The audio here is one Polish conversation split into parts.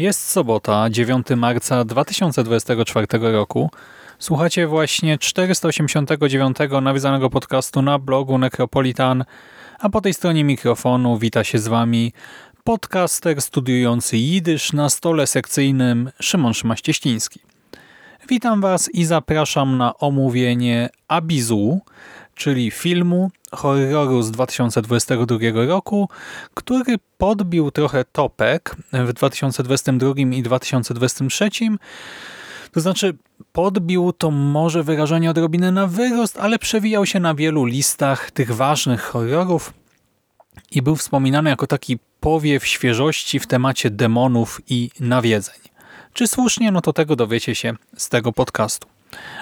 Jest sobota, 9 marca 2024 roku. Słuchacie właśnie 489 nawiązanego podcastu na blogu Necropolitan, a po tej stronie mikrofonu wita się z Wami podcaster studiujący jidysz na stole sekcyjnym Szymon Szymaścieściński. Witam Was i zapraszam na omówienie Abizu, czyli filmu horroru z 2022 roku, który podbił trochę topek w 2022 i 2023. To znaczy podbił to może wyrażenie odrobinę na wyrost, ale przewijał się na wielu listach tych ważnych horrorów i był wspominany jako taki powiew świeżości w temacie demonów i nawiedzeń. Czy słusznie? No to tego dowiecie się z tego podcastu.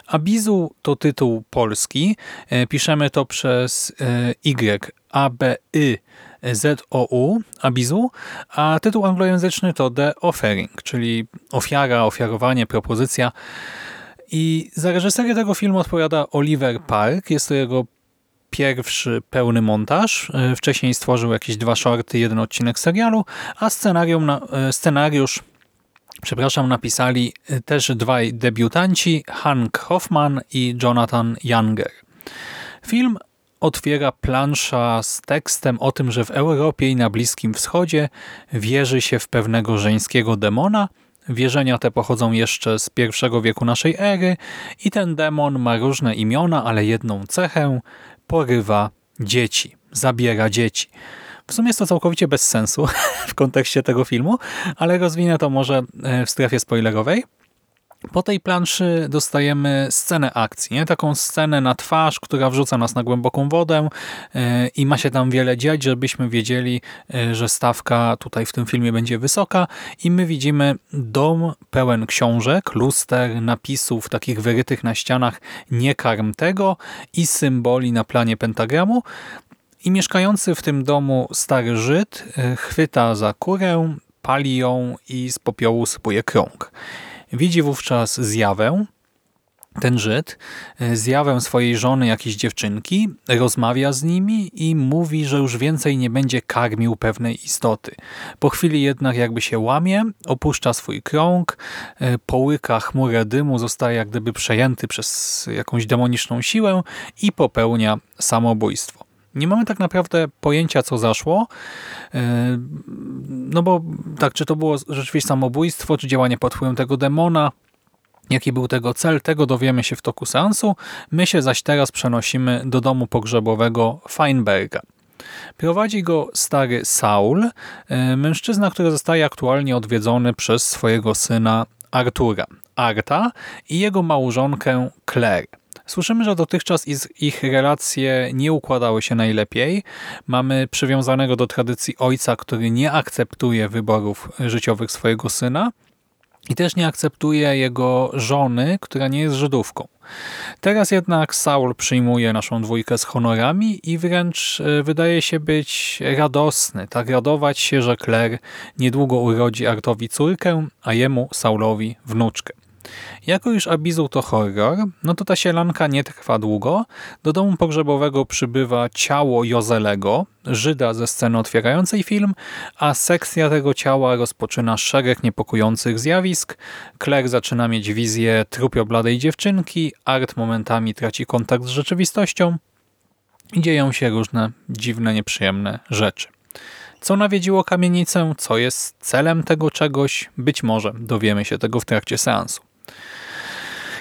Abizu to tytuł polski. E, piszemy to przez e, Y, A, B, Y, Z, O, U, Abizu, a tytuł anglojęzyczny to The Offering, czyli ofiara, ofiarowanie, propozycja. I za reżyserię tego filmu odpowiada Oliver Park. Jest to jego pierwszy pełny montaż. E, wcześniej stworzył jakieś dwa shorty, jeden odcinek serialu, a scenariusz przepraszam, napisali też dwaj debiutanci, Hank Hoffman i Jonathan Younger. Film otwiera plansza z tekstem o tym, że w Europie i na Bliskim Wschodzie wierzy się w pewnego żeńskiego demona. Wierzenia te pochodzą jeszcze z pierwszego wieku naszej ery i ten demon ma różne imiona, ale jedną cechę – porywa dzieci, zabiera dzieci. W sumie jest to całkowicie bez sensu w kontekście tego filmu, ale rozwinę to może e, w strefie spoilerowej. Po tej planszy dostajemy scenę akcji, nie? taką scenę na twarz, która wrzuca nas na głęboką wodę e, i ma się tam wiele dziać, żebyśmy wiedzieli, e, że stawka tutaj w tym filmie będzie wysoka i my widzimy dom pełen książek, luster, napisów takich wyrytych na ścianach nie karm tego i symboli na planie pentagramu, i mieszkający w tym domu stary Żyd e, chwyta za kurę, pali ją i z popiołu sypuje krąg. Widzi wówczas zjawę, ten Żyd, e, zjawę swojej żony jakiejś dziewczynki, rozmawia z nimi i mówi, że już więcej nie będzie karmił pewnej istoty. Po chwili jednak jakby się łamie, opuszcza swój krąg, e, połyka chmurę dymu, zostaje jak gdyby przejęty przez jakąś demoniczną siłę i popełnia samobójstwo. Nie mamy tak naprawdę pojęcia, co zaszło, e, no bo tak, czy to było rzeczywiście samobójstwo, czy działanie pod wpływem tego demona, jaki był tego cel, tego dowiemy się w toku seansu. My się zaś teraz przenosimy do domu pogrzebowego Feinberga. Prowadzi go stary Saul, e, mężczyzna, który zostaje aktualnie odwiedzony przez swojego syna Artura, Arta i jego małżonkę Claire. Słyszymy, że dotychczas ich relacje nie układały się najlepiej. Mamy przywiązanego do tradycji ojca, który nie akceptuje wyborów życiowych swojego syna i też nie akceptuje jego żony, która nie jest Żydówką. Teraz jednak Saul przyjmuje naszą dwójkę z honorami i wręcz e, wydaje się być radosny, tak radować się, że Claire niedługo urodzi Artowi córkę, a jemu, Saulowi, wnuczkę. Jako już Abizu to horror, no to ta sielanka nie trwa długo. Do domu pogrzebowego przybywa ciało Jozelego, Żyda ze sceny otwierającej film, a sekcja tego ciała rozpoczyna szereg niepokojących zjawisk. Claire zaczyna mieć wizję trupiobladej dziewczynki, Art momentami traci kontakt z rzeczywistością i dzieją się różne dziwne, nieprzyjemne rzeczy. Co nawiedziło kamienicę, co jest celem tego czegoś, być może dowiemy się tego w trakcie seansu.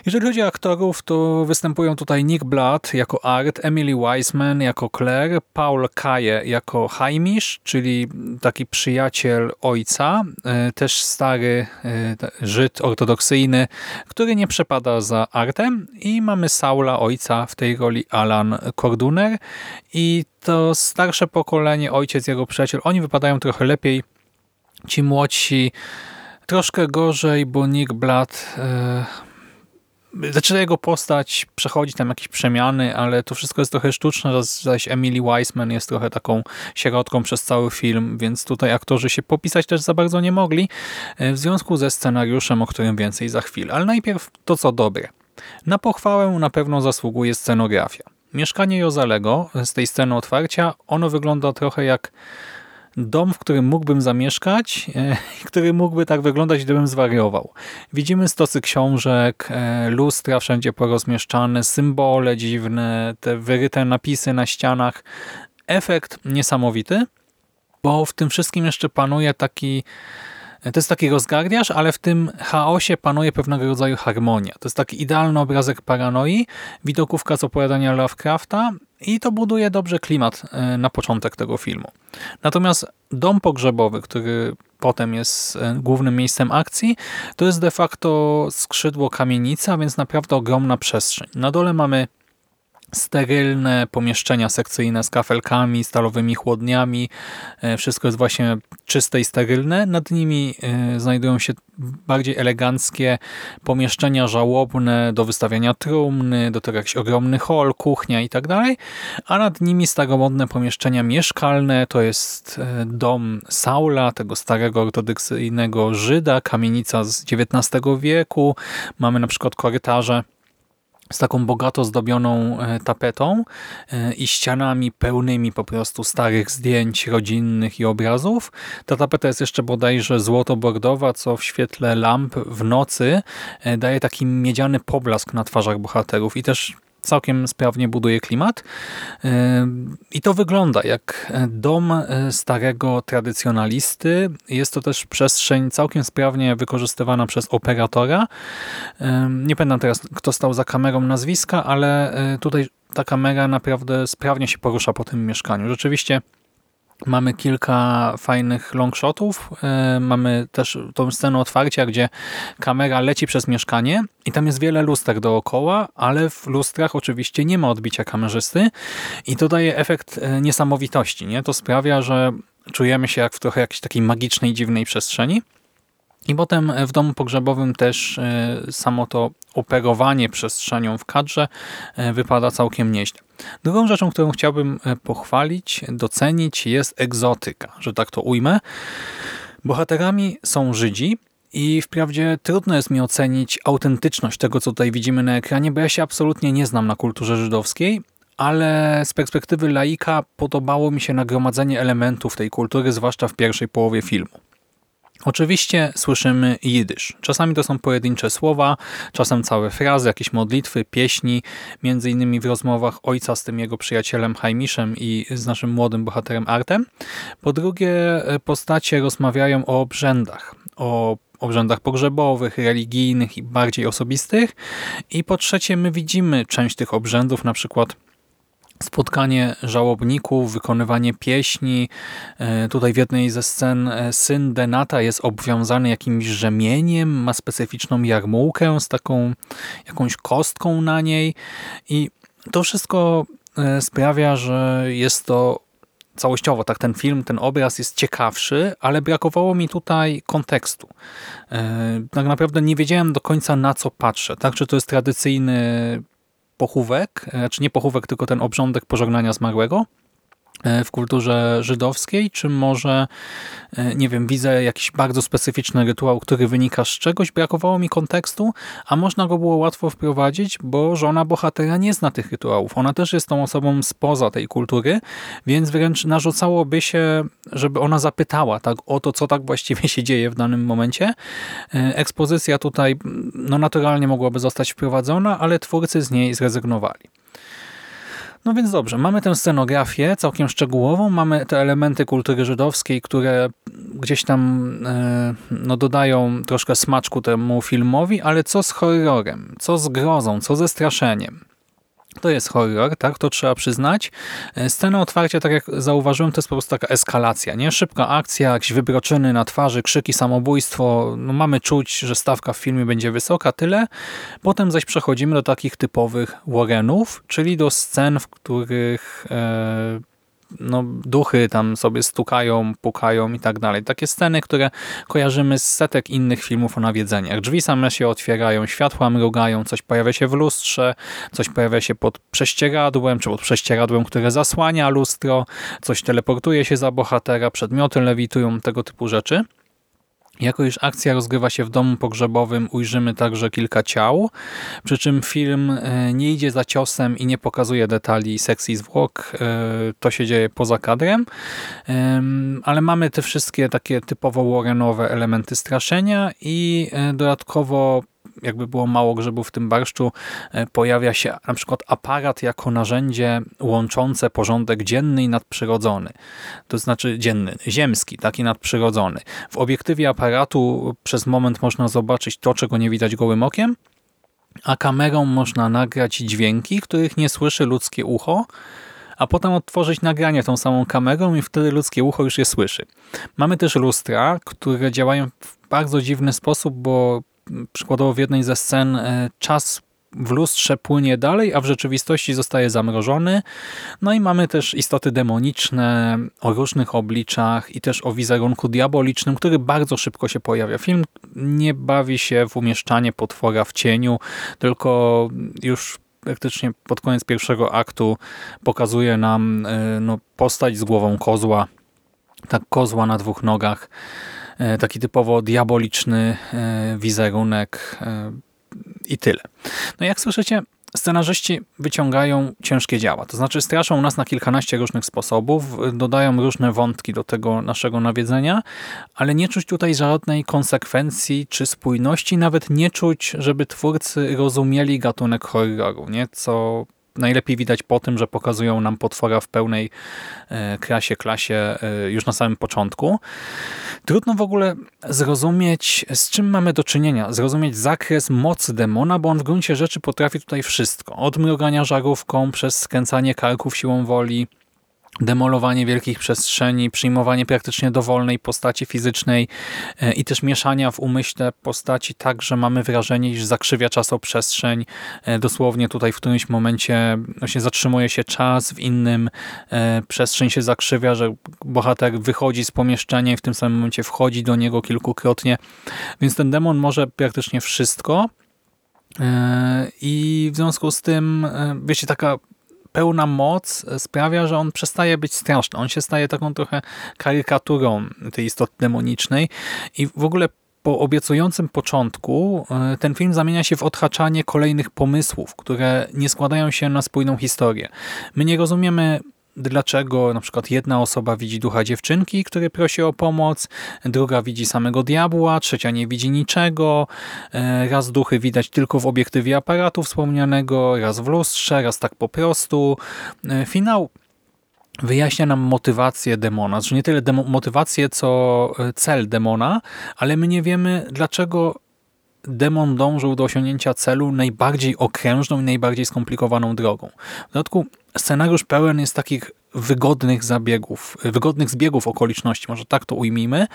Jeżeli chodzi o aktorów, to występują tutaj Nick Blood jako Art, Emily Wiseman jako Claire, Paul Kaye jako Heimish, czyli taki przyjaciel ojca, e, też stary e, Żyd ortodoksyjny, który nie przepada za Artem i mamy Saula, ojca, w tej roli Alan Korduner i to starsze pokolenie, ojciec, jego przyjaciel, oni wypadają trochę lepiej, ci młodsi troszkę gorzej, bo Nick Blood... E, zaczyna jego postać przechodzi tam jakieś przemiany, ale to wszystko jest trochę sztuczne, zaś Emily Weissman jest trochę taką sierotką przez cały film, więc tutaj aktorzy się popisać też za bardzo nie mogli e, w związku ze scenariuszem, o którym więcej za chwilę. Ale najpierw to, co dobre. Na pochwałę na pewno zasługuje scenografia. Mieszkanie Jozalego z tej sceny otwarcia, ono wygląda trochę jak dom, w którym mógłbym zamieszkać, e, który mógłby tak wyglądać, gdybym zwariował. Widzimy stosy książek, e, lustra wszędzie porozmieszczane, symbole dziwne, te wyryte napisy na ścianach. Efekt niesamowity, bo w tym wszystkim jeszcze panuje taki to jest taki rozgardiaż, ale w tym chaosie panuje pewnego rodzaju harmonia. To jest taki idealny obrazek paranoi, widokówka z opowiadania Lovecrafta i to buduje dobrze klimat e, na początek tego filmu. Natomiast dom pogrzebowy, który potem jest e, głównym miejscem akcji, to jest de facto skrzydło kamienica, więc naprawdę ogromna przestrzeń. Na dole mamy sterylne pomieszczenia sekcyjne z kafelkami, stalowymi chłodniami. E, wszystko jest właśnie czyste i sterylne. Nad nimi e, znajdują się bardziej eleganckie pomieszczenia żałobne do wystawiania trumny, do tego jakiś ogromny hol, kuchnia i tak dalej. A nad nimi staromodne pomieszczenia mieszkalne. To jest e, dom Saula, tego starego ortodoksyjnego Żyda, kamienica z XIX wieku. Mamy na przykład korytarze z taką bogato zdobioną e, tapetą e, i ścianami pełnymi po prostu starych zdjęć rodzinnych i obrazów. Ta tapeta jest jeszcze bodajże złoto-bordowa, co w świetle lamp w nocy e, daje taki miedziany poblask na twarzach bohaterów i też całkiem sprawnie buduje klimat. I to wygląda jak dom starego tradycjonalisty. Jest to też przestrzeń całkiem sprawnie wykorzystywana przez operatora. Nie pamiętam teraz, kto stał za kamerą nazwiska, ale tutaj ta kamera naprawdę sprawnie się porusza po tym mieszkaniu. Rzeczywiście Mamy kilka fajnych longshotów. E, mamy też tą scenę otwarcia, gdzie kamera leci przez mieszkanie i tam jest wiele luster dookoła, ale w lustrach oczywiście nie ma odbicia kamerzysty i to daje efekt e, niesamowitości. Nie? To sprawia, że czujemy się jak w trochę jakiejś takiej magicznej, dziwnej przestrzeni. I potem w domu pogrzebowym też e, samo to operowanie przestrzenią w kadrze e, wypada całkiem nieźle. Drugą rzeczą, którą chciałbym e, pochwalić, docenić jest egzotyka, że tak to ujmę. Bohaterami są Żydzi, i wprawdzie trudno jest mi ocenić autentyczność tego, co tutaj widzimy na ekranie, bo ja się absolutnie nie znam na kulturze żydowskiej, ale z perspektywy laika podobało mi się nagromadzenie elementów tej kultury, zwłaszcza w pierwszej połowie filmu. Oczywiście słyszymy jidysz. Czasami to są pojedyncze słowa, czasem całe frazy, jakieś modlitwy, pieśni, między innymi w rozmowach ojca z tym jego przyjacielem Hajmiszem i z naszym młodym bohaterem Artem. Po drugie, postacie rozmawiają o obrzędach, o obrzędach pogrzebowych, religijnych i bardziej osobistych. I po trzecie, my widzimy część tych obrzędów, na przykład spotkanie żałobników, wykonywanie pieśni. E, tutaj w jednej ze scen e, syn Denata jest obwiązany jakimś rzemieniem, ma specyficzną jarmułkę z taką jakąś kostką na niej i to wszystko e, sprawia, że jest to całościowo, tak ten film, ten obraz jest ciekawszy, ale brakowało mi tutaj kontekstu. Tak naprawdę nie wiedziałem do końca na co patrzę. Tak, czy to jest tradycyjny pochówek, e, znaczy nie pochówek, tylko ten obrządek pożegnania zmarłego, w kulturze żydowskiej, czy może, e, nie wiem, widzę jakiś bardzo specyficzny rytuał, który wynika z czegoś, brakowało mi kontekstu, a można go było łatwo wprowadzić, bo żona bohatera nie zna tych rytuałów. Ona też jest tą osobą spoza tej kultury, więc wręcz narzucałoby się, żeby ona zapytała tak, o to, co tak właściwie się dzieje w danym momencie. E, ekspozycja tutaj no, naturalnie mogłaby zostać wprowadzona, ale twórcy z niej zrezygnowali. No więc dobrze, mamy tę scenografię całkiem szczegółową, mamy te elementy kultury żydowskiej, które gdzieś tam e, no, dodają troszkę smaczku temu filmowi, ale co z horrorem, co z grozą, co ze straszeniem? To jest horror, tak, to trzeba przyznać. E, scena otwarcia, tak jak zauważyłem, to jest po prostu taka eskalacja, nie? Szybka akcja, jakieś wybroczyny na twarzy, krzyki, samobójstwo. No, mamy czuć, że stawka w filmie będzie wysoka, tyle. Potem zaś przechodzimy do takich typowych Warrenów, czyli do scen, w których e, no, duchy tam sobie stukają, pukają i tak dalej. Takie sceny, które kojarzymy z setek innych filmów o nawiedzeniach. Drzwi same się otwierają, światła mrugają, coś pojawia się w lustrze, coś pojawia się pod prześcieradłem, czy pod prześcieradłem, które zasłania lustro, coś teleportuje się za bohatera, przedmioty lewitują, tego typu rzeczy. Jako iż akcja rozgrywa się w domu pogrzebowym, ujrzymy także kilka ciał, przy czym film e, nie idzie za ciosem i nie pokazuje detali sekcji zwłok, e, to się dzieje poza kadrem, ale mamy te wszystkie takie typowo Warrenowe elementy straszenia i e, dodatkowo jakby było mało grzebów w tym barszczu, e, pojawia się na przykład aparat jako narzędzie łączące porządek dzienny i nadprzyrodzony. To znaczy dzienny, ziemski, taki nadprzyrodzony. W obiektywie aparatu przez moment można zobaczyć to, czego nie widać gołym okiem, a kamerą można nagrać dźwięki, których nie słyszy ludzkie ucho, a potem odtworzyć nagranie tą samą kamerą i wtedy ludzkie ucho już je słyszy. Mamy też lustra, które działają w bardzo dziwny sposób, bo przykładowo w jednej ze scen e, czas w lustrze płynie dalej, a w rzeczywistości zostaje zamrożony. No i mamy też istoty demoniczne o różnych obliczach i też o wizerunku diabolicznym, który bardzo szybko się pojawia. Film nie bawi się w umieszczanie potwora w cieniu, tylko już praktycznie pod koniec pierwszego aktu pokazuje nam e, no, postać z głową kozła, tak kozła na dwóch nogach, taki typowo diaboliczny e, wizerunek e, i tyle. No jak słyszycie, scenarzyści wyciągają ciężkie działa, to znaczy straszą nas na kilkanaście różnych sposobów, dodają różne wątki do tego naszego nawiedzenia, ale nie czuć tutaj żadnej konsekwencji czy spójności, nawet nie czuć, żeby twórcy rozumieli gatunek horroru, nie? co najlepiej widać po tym, że pokazują nam potwora w pełnej e, krasie, klasie e, już na samym początku. Trudno w ogóle zrozumieć, z czym mamy do czynienia, zrozumieć zakres mocy demona, bo on w gruncie rzeczy potrafi tutaj wszystko. Od mrugania żarówką, przez skręcanie karków siłą woli, demolowanie wielkich przestrzeni, przyjmowanie praktycznie dowolnej postaci fizycznej e, i też mieszania w umyśle postaci tak, że mamy wrażenie, iż zakrzywia czasoprzestrzeń. E, dosłownie tutaj w którymś momencie właśnie zatrzymuje się czas, w innym e, przestrzeń się zakrzywia, że bohater wychodzi z pomieszczenia i w tym samym momencie wchodzi do niego kilkukrotnie. Więc ten demon może praktycznie wszystko. I w związku z tym, wiecie, taka pełna moc sprawia, że on przestaje być straszny. On się staje taką trochę karykaturą tej istoty demonicznej i w ogóle po obiecującym początku e, ten film zamienia się w odhaczanie kolejnych pomysłów, które nie składają się na spójną historię. My nie rozumiemy dlaczego na przykład jedna osoba widzi ducha dziewczynki, który prosi o pomoc, druga widzi samego diabła, trzecia nie widzi niczego, e, raz duchy widać tylko w obiektywie aparatu wspomnianego, raz w lustrze, raz tak po prostu. E, finał wyjaśnia nam motywację demona, znaczy nie tyle motywację, co e, cel demona, ale my nie wiemy, dlaczego demon dążył do osiągnięcia celu najbardziej okrężną i najbardziej skomplikowaną drogą. W dodatku scenariusz pełen jest takich wygodnych zabiegów, wygodnych zbiegów okoliczności, może tak to ujmijmy,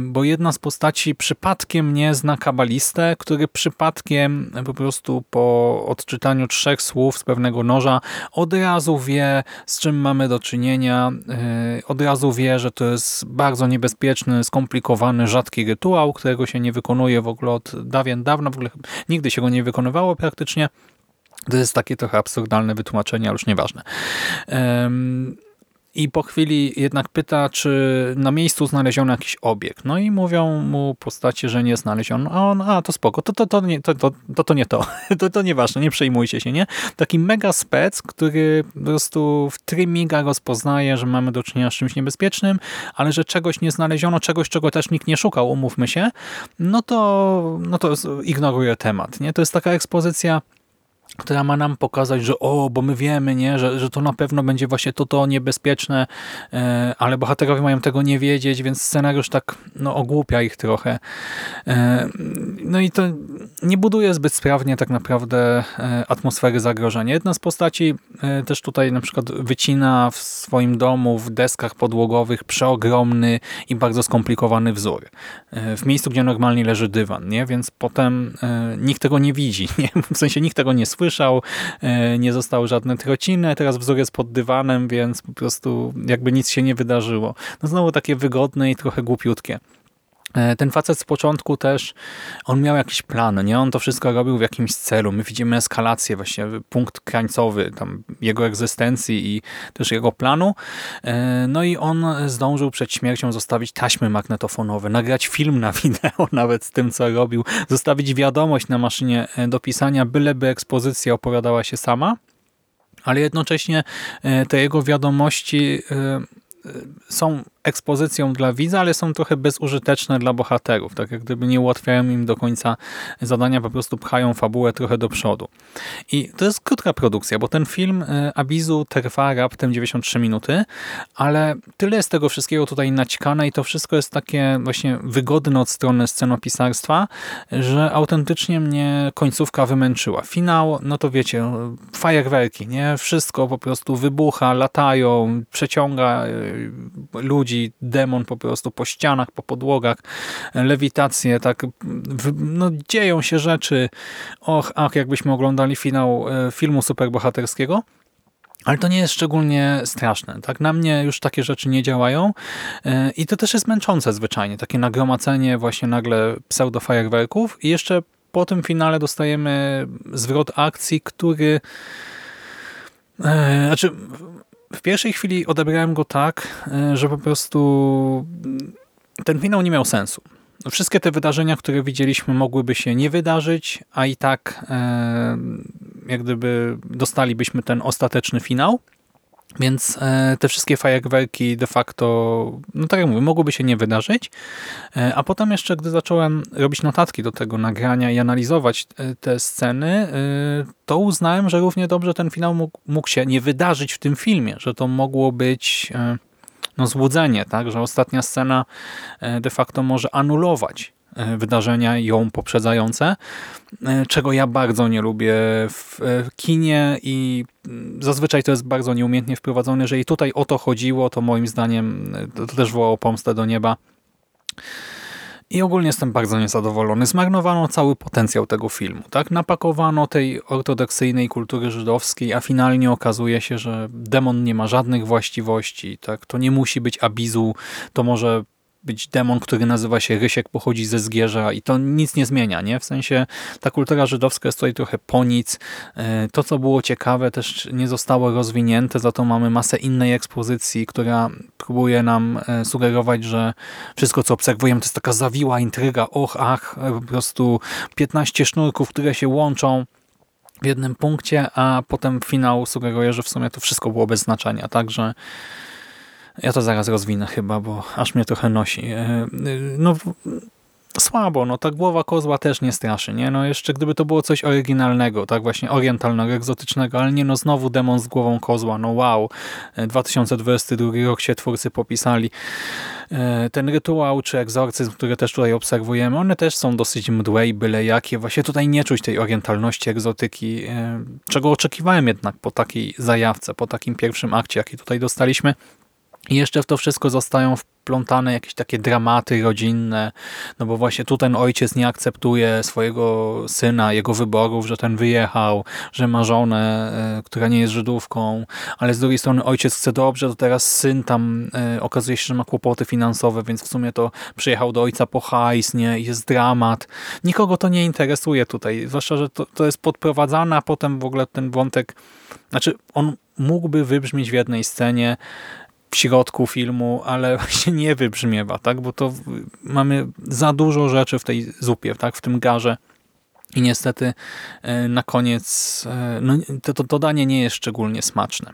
bo jedna z postaci przypadkiem nie zna kabalistę, który przypadkiem po prostu po odczytaniu trzech słów z pewnego noża od razu wie, z czym mamy do czynienia, e, od razu wie, że to jest bardzo niebezpieczny, skomplikowany, rzadki rytuał, którego się nie wykonuje w ogóle od dawien dawna, w ogóle nigdy się go nie wykonywało praktycznie, to jest takie trochę absurdalne wytłumaczenie, ale już nieważne. I po chwili jednak pyta, czy na miejscu znaleziono jakiś obiekt. No i mówią mu postacie, że nie znaleziono. A on, a to spoko, to, to, to, nie, to, to, to, to nie to. to. To nieważne, nie przejmujcie się, nie? Taki mega spec, który po prostu w trymiga rozpoznaje, że mamy do czynienia z czymś niebezpiecznym, ale że czegoś nie znaleziono, czegoś, czego też nikt nie szukał, umówmy się, no to, no to ignoruje temat, nie? To jest taka ekspozycja która ma nam pokazać, że o, bo my wiemy, nie, że, że to na pewno będzie właśnie to, to niebezpieczne, e, ale bohaterowie mają tego nie wiedzieć, więc scenariusz tak no, ogłupia ich trochę. E, no i to nie buduje zbyt sprawnie tak naprawdę e, atmosfery zagrożenia. Jedna z postaci też tutaj na przykład wycina w swoim domu w deskach podłogowych przeogromny i bardzo skomplikowany wzór. W miejscu, gdzie normalnie leży dywan, nie? więc potem nikt tego nie widzi, nie? w sensie nikt tego nie słyszy, słyszał, e, nie zostały żadne trociny, teraz wzór jest pod dywanem, więc po prostu jakby nic się nie wydarzyło. No znowu takie wygodne i trochę głupiutkie. E, ten facet z początku też, on miał jakiś plan, nie? On to wszystko robił w jakimś celu. My widzimy eskalację, właśnie punkt krańcowy tam jego egzystencji i też jego planu. E, no i on zdążył przed śmiercią zostawić taśmy magnetofonowe, nagrać film na wideo nawet z tym, co robił, zostawić wiadomość na maszynie e, do pisania, byleby ekspozycja opowiadała się sama ale jednocześnie te jego wiadomości są ekspozycją dla widza, ale są trochę bezużyteczne dla bohaterów. Tak jak gdyby nie ułatwiają im do końca zadania, po prostu pchają fabułę trochę do przodu. I to jest krótka produkcja, bo ten film e, Abizu trwa raptem 93 minuty, ale tyle jest tego wszystkiego tutaj naćkane i to wszystko jest takie właśnie wygodne od strony scenopisarstwa, że autentycznie mnie końcówka wymęczyła. Finał, no to wiecie, fajerwerki, nie? Wszystko po prostu wybucha, latają, przeciąga e, ludzi, demon po prostu po ścianach, po podłogach, lewitacje, tak, no dzieją się rzeczy, och, ach, jakbyśmy oglądali finał e, filmu superbohaterskiego, ale to nie jest szczególnie straszne. Tak? Na mnie już takie rzeczy nie działają e, i to też jest męczące zwyczajnie. Takie nagromadzenie właśnie nagle pseudo-fajerwerków i jeszcze po tym finale dostajemy zwrot akcji, który e, znaczy w pierwszej chwili odebrałem go tak, e, że po prostu ten finał nie miał sensu. Wszystkie te wydarzenia, które widzieliśmy, mogłyby się nie wydarzyć, a i tak e, jak gdyby dostalibyśmy ten ostateczny finał. Więc e, te wszystkie fajerwerki de facto, no tak jak mówię, mogłyby się nie wydarzyć. E, a potem jeszcze, gdy zacząłem robić notatki do tego nagrania i analizować e, te sceny, to uznałem, że równie dobrze ten finał mógł, mógł się nie wydarzyć w tym filmie, że to mogło być no, złudzenie, tak? że ostatnia scena de facto może anulować wydarzenia ją poprzedzające, e, czego ja bardzo nie lubię w kinie i zazwyczaj to jest bardzo nieumiejętnie wprowadzone. Jeżeli tutaj o to chodziło, to moim zdaniem e, to też wołało pomstę do nieba. I ogólnie jestem bardzo niezadowolony. Zmarnowano cały potencjał tego filmu. Tak? Napakowano tej ortodoksyjnej kultury żydowskiej, a finalnie okazuje się, że demon nie ma żadnych właściwości. Tak? To nie musi być abizu, to może być demon, który nazywa się Rysiek, pochodzi ze Zgierza i to nic nie zmienia, nie? W sensie ta kultura żydowska jest tutaj trochę po nic. E, to, co było ciekawe, też nie zostało rozwinięte, za to mamy masę innej ekspozycji, która próbuje nam e, sugerować, że wszystko, co obserwujemy, to jest taka zawiła intryga, och, ach, po prostu 15 sznurków, które się łączą w jednym punkcie, a potem finał sugeruje, że w sumie to wszystko było bez znaczenia, także ja to zaraz rozwinę chyba, bo aż mnie trochę nosi. E, e, no słabo, no ta głowa kozła też nie straszy, nie? No jeszcze gdyby to było coś oryginalnego, tak właśnie orientalnego, egzotycznego, ale nie no znowu demon z głową kozła, no wow. 2022 e, rok się twórcy popisali. Ten rytuał czy egzorcyzm, który też tutaj obserwujemy, one też są dosyć mdłe i byle jakie. Właśnie tutaj nie czuć tej orientalności, egzotyki, czego oczekiwałem jednak po takiej zajawce, po takim pierwszym akcie, jaki tutaj dostaliśmy. I jeszcze w to wszystko zostają wplątane jakieś takie dramaty rodzinne, no bo właśnie tu ten ojciec nie akceptuje swojego syna, jego wyborów, że ten wyjechał, że ma żonę, e, która nie jest Żydówką, ale z drugiej strony ojciec chce dobrze, to teraz syn tam e, okazuje się, że ma kłopoty finansowe, więc w sumie to przyjechał do ojca po hajs, nie? jest dramat. Nikogo to nie interesuje tutaj, zwłaszcza, że to, to jest podprowadzane, a potem w ogóle ten wątek, znaczy on mógłby wybrzmieć w jednej scenie, środku filmu, ale właśnie nie wybrzmiewa, tak? bo to mamy za dużo rzeczy w tej zupie, tak? w tym garze, I niestety e, na koniec e, no, to, to danie nie jest szczególnie smaczne.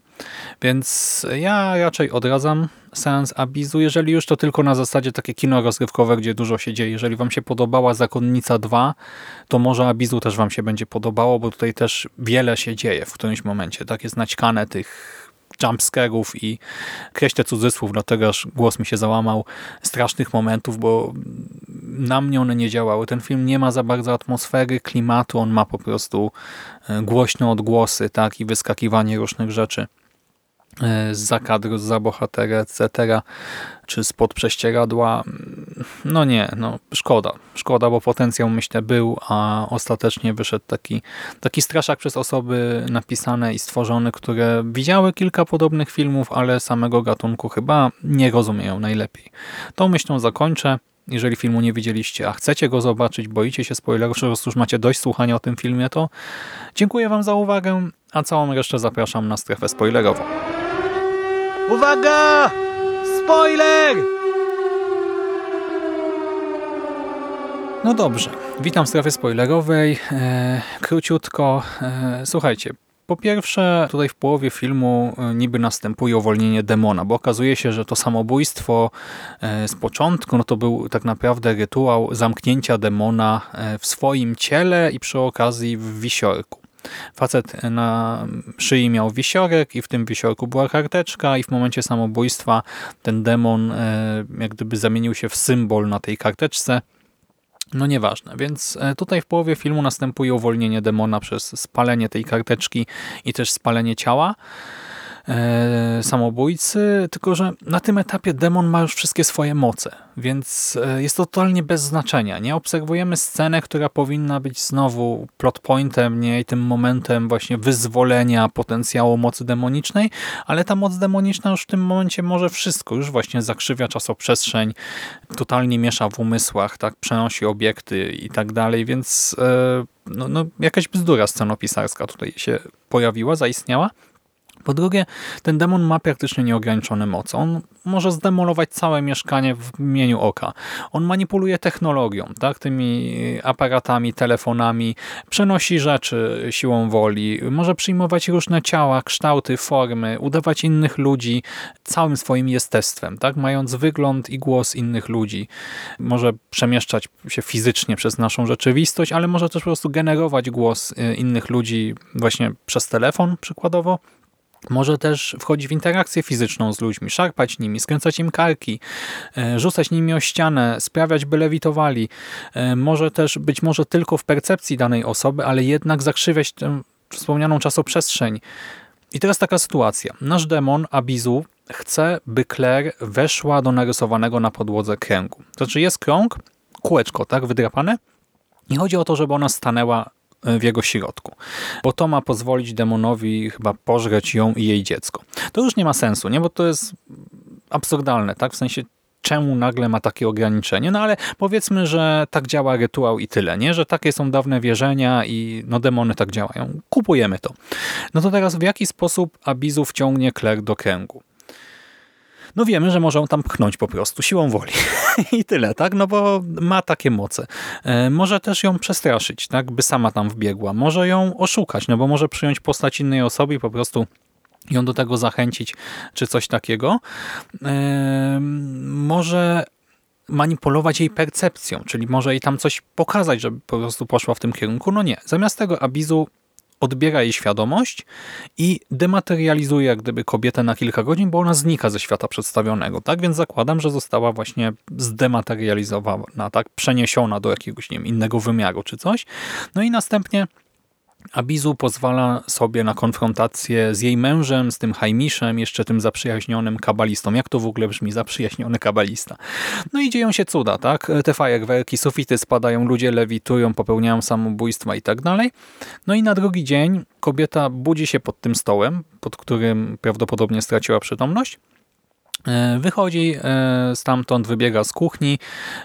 Więc ja raczej odradzam seans Abizu, jeżeli już to tylko na zasadzie takie kino rozrywkowe, gdzie dużo się dzieje. Jeżeli wam się podobała Zakonnica 2, to może Abizu też wam się będzie podobało, bo tutaj też wiele się dzieje w którymś momencie. Tak jest naćkane tych jumpscarów i kreślę cudzysłów, dlatego aż głos mi się załamał, strasznych momentów, bo na mnie one nie działały. Ten film nie ma za bardzo atmosfery, klimatu, on ma po prostu e, głośne odgłosy tak i wyskakiwanie różnych rzeczy e, z kadru, za bohatera, etc., czy spod prześcieradła. No nie, no szkoda. Szkoda, bo potencjał myślę był, a ostatecznie wyszedł taki, taki straszak przez osoby napisane i stworzone, które widziały kilka podobnych filmów, ale samego gatunku chyba nie rozumieją najlepiej. Tą myślą zakończę. Jeżeli filmu nie widzieliście, a chcecie go zobaczyć, boicie się spoilerów, czy już macie dość słuchania o tym filmie, to dziękuję Wam za uwagę, a całą resztę zapraszam na strefę spoilerową. Uwaga! Spoiler! No dobrze, witam w strefie spoilerowej. E, króciutko, e, słuchajcie, po pierwsze, tutaj w połowie filmu e, niby następuje uwolnienie demona, bo okazuje się, że to samobójstwo e, z początku no to był tak naprawdę rytuał zamknięcia demona e, w swoim ciele i przy okazji w wisiorku. Facet na szyi miał wisiorek i w tym wisiorku była karteczka i w momencie samobójstwa ten demon jak gdyby zamienił się w symbol na tej karteczce no nieważne, więc e, tutaj w połowie filmu następuje uwolnienie demona przez spalenie tej karteczki i też spalenie ciała samobójcy, tylko że na tym etapie demon ma już wszystkie swoje moce, więc e, jest to totalnie bez znaczenia. Nie obserwujemy scenę, która powinna być znowu plot pointem, nie i tym momentem właśnie wyzwolenia potencjału mocy demonicznej, ale ta moc demoniczna już w tym momencie może wszystko, już właśnie zakrzywia czasoprzestrzeń, totalnie miesza w umysłach, tak przenosi obiekty i tak dalej, więc e, no, no, jakaś bzdura scenopisarska tutaj się pojawiła, zaistniała. Po drugie, ten demon ma praktycznie nieograniczone moce. On może zdemolować całe mieszkanie w mieniu oka. On manipuluje technologią, tak, tymi aparatami, telefonami, przenosi rzeczy siłą woli, może przyjmować różne ciała, kształty, formy, udawać innych ludzi całym swoim jestestwem, tak, mając wygląd i głos innych ludzi. Może przemieszczać się fizycznie przez naszą rzeczywistość, ale może też po prostu generować głos y, innych ludzi właśnie przez telefon przykładowo może też wchodzić w interakcję fizyczną z ludźmi, szarpać nimi, skręcać im karki, e, rzucać nimi o ścianę, sprawiać by lewitowali. E, może też być może tylko w percepcji danej osoby, ale jednak zakrzywiać tę wspomnianą czasoprzestrzeń. I teraz taka sytuacja. Nasz demon, Abizu, chce, by Claire weszła do narysowanego na podłodze kręgu. To znaczy jest krąg, kółeczko, tak, wydrapane i chodzi o to, żeby ona stanęła w jego środku. Bo to ma pozwolić demonowi chyba pożreć ją i jej dziecko. To już nie ma sensu, nie? bo to jest absurdalne, tak? W sensie czemu nagle ma takie ograniczenie, no ale powiedzmy, że tak działa rytuał i tyle, nie? Że takie są dawne wierzenia i no demony tak działają. Kupujemy to. No to teraz w jaki sposób Abizu wciągnie Claire do kręgu? No wiemy, że może on tam pchnąć po prostu siłą woli. I tyle, tak? No bo ma takie moce. E, może też ją przestraszyć, tak? By sama tam wbiegła. Może ją oszukać, no bo może przyjąć postać innej osoby i po prostu ją do tego zachęcić, czy coś takiego. E, może manipulować jej percepcją, czyli może jej tam coś pokazać, żeby po prostu poszła w tym kierunku. No nie. Zamiast tego Abizu odbiera jej świadomość i dematerializuje jak gdyby kobietę na kilka godzin, bo ona znika ze świata przedstawionego. Tak więc zakładam, że została właśnie zdematerializowana, tak przeniesiona do jakiegoś nie wiem, innego wymiaru czy coś. No i następnie Abizu pozwala sobie na konfrontację z jej mężem, z tym Hajmiszem, jeszcze tym zaprzyjaźnionym kabalistą. Jak to w ogóle brzmi, zaprzyjaźniony kabalista? No i dzieją się cuda, tak? Te fajerwerki, sufity spadają, ludzie lewitują, popełniają samobójstwa i tak dalej. No i na drugi dzień kobieta budzi się pod tym stołem, pod którym prawdopodobnie straciła przytomność. E, wychodzi e, stamtąd, wybiega z kuchni,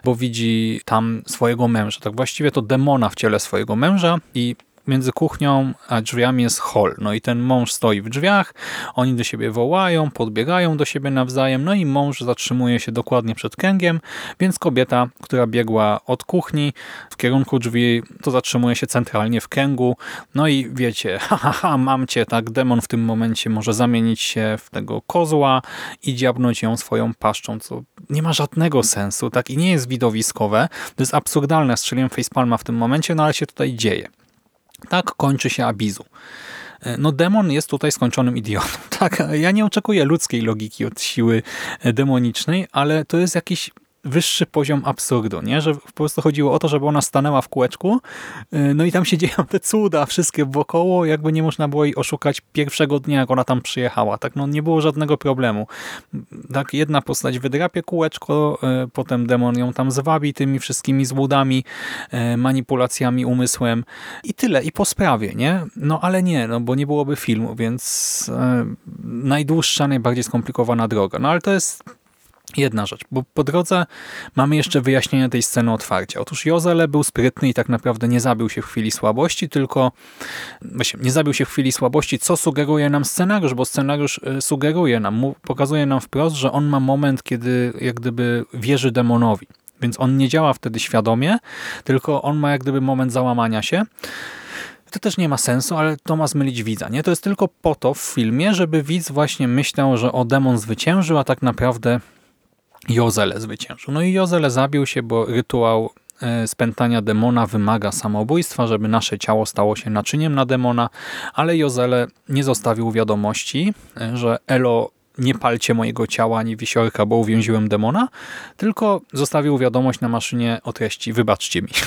bo widzi tam swojego męża. Tak właściwie to demona w ciele swojego męża i między kuchnią a drzwiami jest hol. No i ten mąż stoi w drzwiach, oni do siebie wołają, podbiegają do siebie nawzajem, no i mąż zatrzymuje się dokładnie przed kęgiem, więc kobieta, która biegła od kuchni w kierunku drzwi, to zatrzymuje się centralnie w kęgu. No i wiecie, ha, ha, ha, mam cię, tak, demon w tym momencie może zamienić się w tego kozła i dziabnąć ją swoją paszczą, co nie ma żadnego sensu, tak, i nie jest widowiskowe. To jest absurdalne, strzeliłem facepalma w tym momencie, no ale się tutaj dzieje. Tak kończy się Abizu. No demon jest tutaj skończonym idiotą. Tak, ja nie oczekuję ludzkiej logiki od siły demonicznej, ale to jest jakiś wyższy poziom absurdu, nie? że po prostu chodziło o to, żeby ona stanęła w kółeczku, y, no i tam się dzieją te cuda wszystkie wokoło, jakby nie można było jej oszukać pierwszego dnia, jak ona tam przyjechała. Tak, no nie było żadnego problemu. Tak, jedna postać wydrapie kółeczko, y, potem demon ją tam zwabi tymi wszystkimi złudami, y, manipulacjami umysłem i tyle, i po sprawie, nie? No ale nie, no bo nie byłoby filmu, więc najdłuższa, najbardziej skomplikowana droga. No ale to jest Jedna rzecz, bo po drodze mamy jeszcze wyjaśnienie tej sceny otwarcia. Otóż Jozele był sprytny i tak naprawdę nie zabił się w chwili słabości, tylko właśnie nie zabił się w chwili słabości, co sugeruje nam scenariusz, bo scenariusz e, sugeruje nam, pokazuje nam wprost, że on ma moment, kiedy jak gdyby wierzy demonowi. Więc on nie działa wtedy świadomie, tylko on ma jak gdyby moment załamania się. To też nie ma sensu, ale to ma zmylić widza. Nie? To jest tylko po to w filmie, żeby widz właśnie myślał, że o demon zwyciężył, a tak naprawdę Jozele zwyciężył. No i Jozele zabił się, bo rytuał e, spętania demona wymaga samobójstwa, żeby nasze ciało stało się naczyniem na demona, ale Jozele nie zostawił wiadomości, e, że Elo nie palcie mojego ciała ani wisiorka, bo uwięziłem demona, tylko zostawił wiadomość na maszynie o treści wybaczcie mi.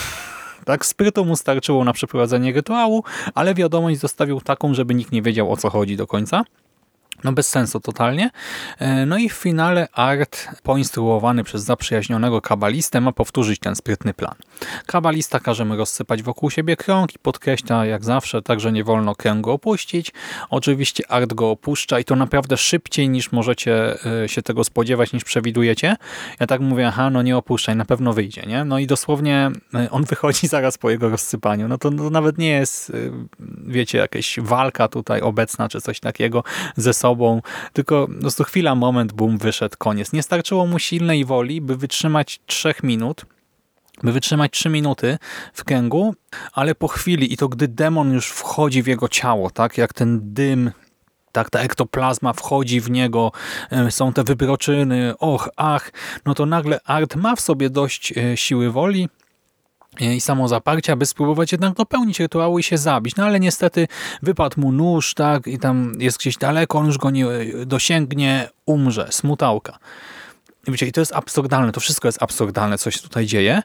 Tak, sprytu mu starczyło na przeprowadzenie rytuału, ale wiadomość zostawił taką, żeby nikt nie wiedział o co chodzi do końca. No bez sensu totalnie. E, no i w finale Art, poinstruowany przez zaprzyjaźnionego kabalistę, ma powtórzyć ten sprytny plan. Kabalista każe mu rozsypać wokół siebie krąg i podkreśla jak zawsze, także nie wolno kręgu opuścić. Oczywiście Art go opuszcza i to naprawdę szybciej niż możecie e, się tego spodziewać, niż przewidujecie. Ja tak mówię, aha, no nie opuszczaj, na pewno wyjdzie, nie? No i dosłownie e, on wychodzi zaraz po jego rozsypaniu. No to, to nawet nie jest, wiecie, jakaś walka tutaj obecna, czy coś takiego ze sobą sobą, tylko po prostu chwila, moment, bum, wyszedł, koniec. Nie starczyło mu silnej woli, by wytrzymać trzech minut, by wytrzymać trzy minuty w kręgu, ale po chwili i to gdy demon już wchodzi w jego ciało, tak jak ten dym tak, ta ektoplazma wchodzi w niego, e, są te wybroczyny, och, ach, no to nagle Art ma w sobie dość e, siły woli, i samozaparcia, by spróbować jednak dopełnić rytuału i się zabić. No ale niestety wypadł mu nóż, tak, i tam jest gdzieś daleko, on już go nie dosięgnie, umrze, smutałka. Wiecie, i to jest absurdalne, to wszystko jest absurdalne, co się tutaj dzieje,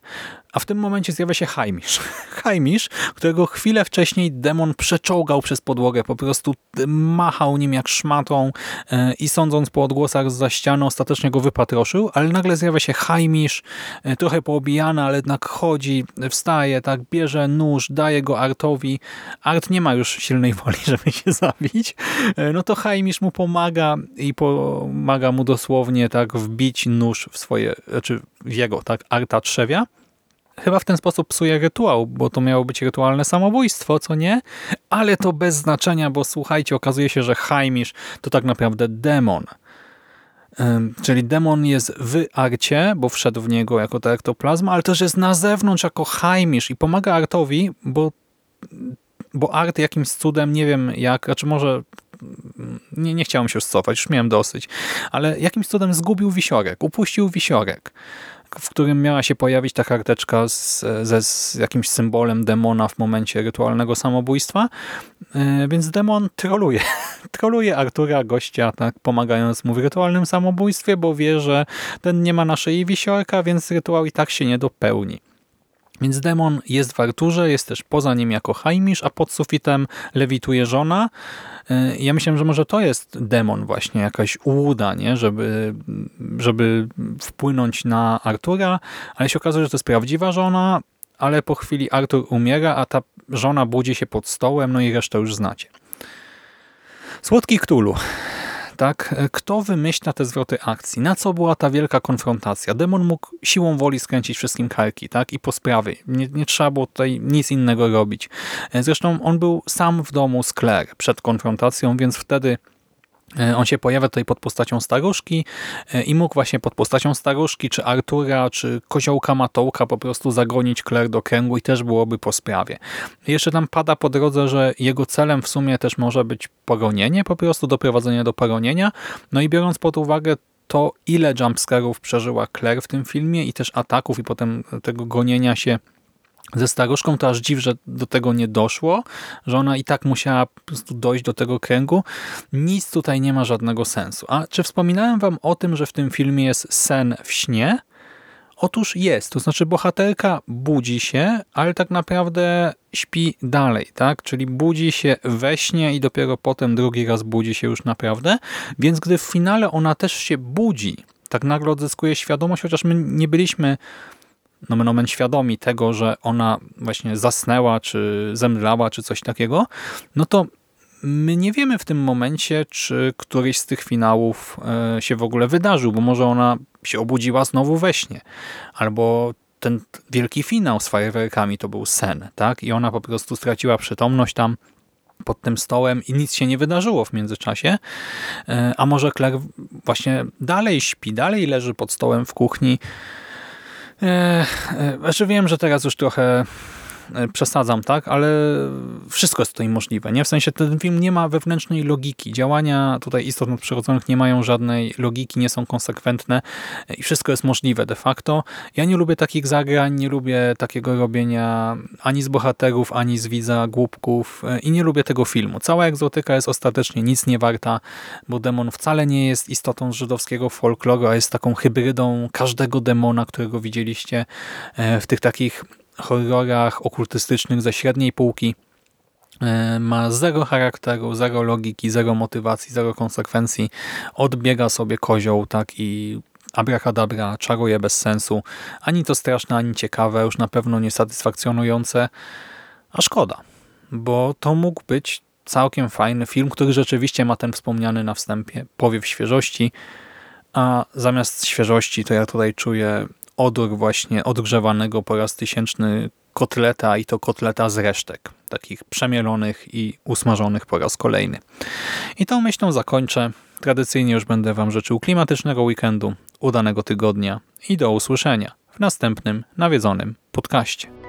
a w tym momencie zjawia się Hajmisz. Hajmisz, którego chwilę wcześniej demon przeczołgał przez podłogę, po prostu machał nim jak szmatą e, i sądząc po odgłosach za ścianą ostatecznie go wypatroszył, ale nagle zjawia się Hajmisz, e, trochę poobijany, ale jednak chodzi, wstaje, tak bierze nóż, daje go Artowi. Art nie ma już silnej woli, żeby się zabić. E, no to Hajmisz mu pomaga i pomaga mu dosłownie tak wbić nóż w swoje, znaczy w jego, tak, Arta trzewia chyba w ten sposób psuje rytuał, bo to miało być rytualne samobójstwo, co nie? Ale to bez znaczenia, bo słuchajcie, okazuje się, że Haimisz to tak naprawdę demon. Czyli demon jest w Arcie, bo wszedł w niego jako ta ektoplazma, ale też jest na zewnątrz jako Haimisz i pomaga Artowi, bo, bo Art jakimś cudem, nie wiem jak, znaczy może nie, nie chciałem się już cofać, już miałem dosyć, ale jakimś cudem zgubił wisiorek, upuścił wisiorek w którym miała się pojawić ta karteczka z, ze, z jakimś symbolem demona w momencie rytualnego samobójstwa, e, więc demon troluje. troluje Artura, gościa, tak, pomagając mu w rytualnym samobójstwie, bo wie, że ten nie ma na szyi wisiorka, więc rytuał i tak się nie dopełni. Więc demon jest w Arturze, jest też poza nim jako Haimisz, a pod sufitem lewituje żona. E, ja myślałem, że może to jest demon właśnie, jakaś ułuda, nie? Żeby, żeby wpłynąć na Artura, ale się okazuje, że to jest prawdziwa żona, ale po chwili Artur umiera, a ta żona budzi się pod stołem, no i resztę już znacie. Słodki Ktulu. Tak? Kto wymyśla te zwroty akcji? Na co była ta wielka konfrontacja? Demon mógł siłą woli skręcić wszystkim karki, tak? I po sprawie. Nie, nie trzeba było tutaj nic innego robić. Zresztą on był sam w domu z Claire przed konfrontacją, więc wtedy E, on się pojawia tutaj pod postacią staruszki e, i mógł właśnie pod postacią staruszki, czy Artura, czy koziołka Matołka po prostu zagonić Claire do kręgu i też byłoby po sprawie. Jeszcze tam pada po drodze, że jego celem w sumie też może być poronienie, po prostu doprowadzenie do poronienia. No i biorąc pod uwagę to, ile jumpscarów przeżyła Claire w tym filmie i też ataków i potem tego gonienia się ze staruszką, to aż dziw, że do tego nie doszło, że ona i tak musiała po prostu dojść do tego kręgu. Nic tutaj nie ma żadnego sensu. A czy wspominałem wam o tym, że w tym filmie jest sen w śnie? Otóż jest, to znaczy bohaterka budzi się, ale tak naprawdę śpi dalej, tak? Czyli budzi się we śnie i dopiero potem drugi raz budzi się już naprawdę, więc gdy w finale ona też się budzi, tak nagle odzyskuje świadomość, chociaż my nie byliśmy nomen omen świadomi tego, że ona właśnie zasnęła, czy zemdlała, czy coś takiego, no to my nie wiemy w tym momencie, czy któryś z tych finałów e, się w ogóle wydarzył, bo może ona się obudziła znowu we śnie, albo ten wielki finał z fajerwerkami to był sen, tak? I ona po prostu straciła przytomność tam pod tym stołem i nic się nie wydarzyło w międzyczasie. E, a może Claire właśnie dalej śpi, dalej leży pod stołem w kuchni, znaczy wiem, że teraz już trochę E, przesadzam, tak, ale wszystko jest tutaj możliwe, nie? W sensie ten film nie ma wewnętrznej logiki. Działania tutaj istot nadprzyrodzonych nie mają żadnej logiki, nie są konsekwentne i wszystko jest możliwe de facto. Ja nie lubię takich zagrań, nie lubię takiego robienia ani z bohaterów, ani z widza głupków e, i nie lubię tego filmu. Cała egzotyka jest ostatecznie nic nie warta, bo demon wcale nie jest istotą żydowskiego folkloru, a jest taką hybrydą każdego demona, którego widzieliście e, w tych takich horrorach okultystycznych ze średniej półki e, ma zero charakteru, zero logiki, zero motywacji, zero konsekwencji. Odbiega sobie kozioł tak i abracadabra, czaruje bez sensu. Ani to straszne, ani ciekawe, już na pewno niesatysfakcjonujące. A szkoda, bo to mógł być całkiem fajny film, który rzeczywiście ma ten wspomniany na wstępie powiew świeżości, a zamiast świeżości to ja tutaj czuję odór właśnie odgrzewanego po raz tysięczny kotleta i to kotleta z resztek, takich przemielonych i usmażonych po raz kolejny. I tą myślą zakończę. Tradycyjnie już będę Wam życzył klimatycznego weekendu, udanego tygodnia i do usłyszenia w następnym nawiedzonym podcaście.